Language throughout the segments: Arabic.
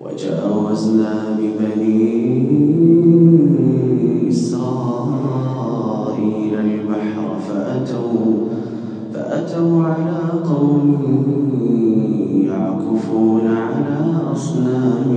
وجاوزنا ببني إسرائيل البحر فأتوا فأتوا على قوم يعكفون على أصنام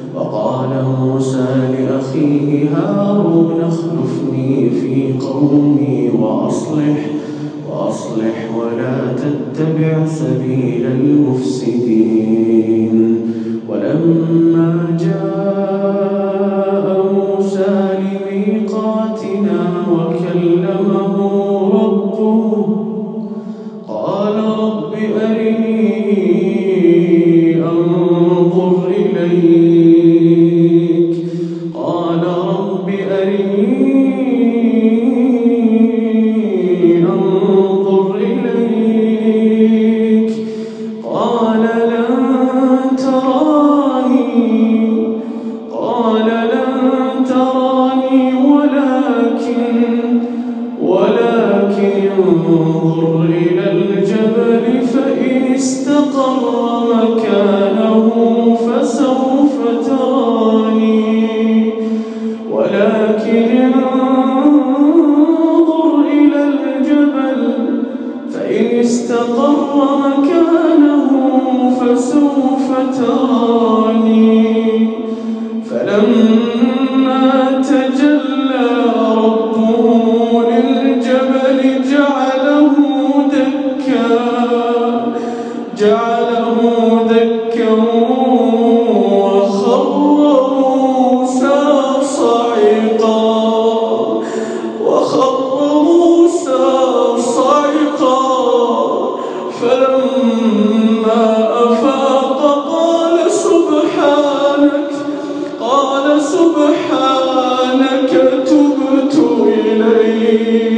وقال موسى لأخيه هارون اخلفني في قومي وأصلح وأصلح ولا تتبع سبيل المفسدين. ولما جاء ولكن انظر إلى الجبل فإن استقر مكانه فسوف تراني. ولكن انظر إلى الجبل فإن استقر مكانه فسوف تراني. فلما جعله دكا وخر موسى صعقا وخر موسى صعقا فلما أفاق قال سبحانك قال سبحانك تبت إليك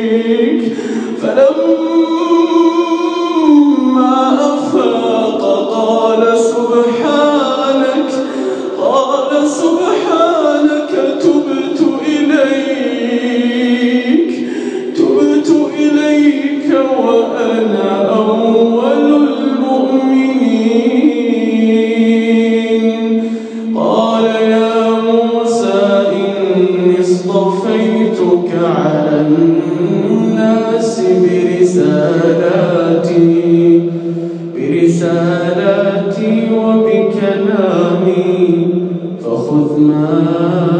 برسالاتي وبكلامي فخذ ما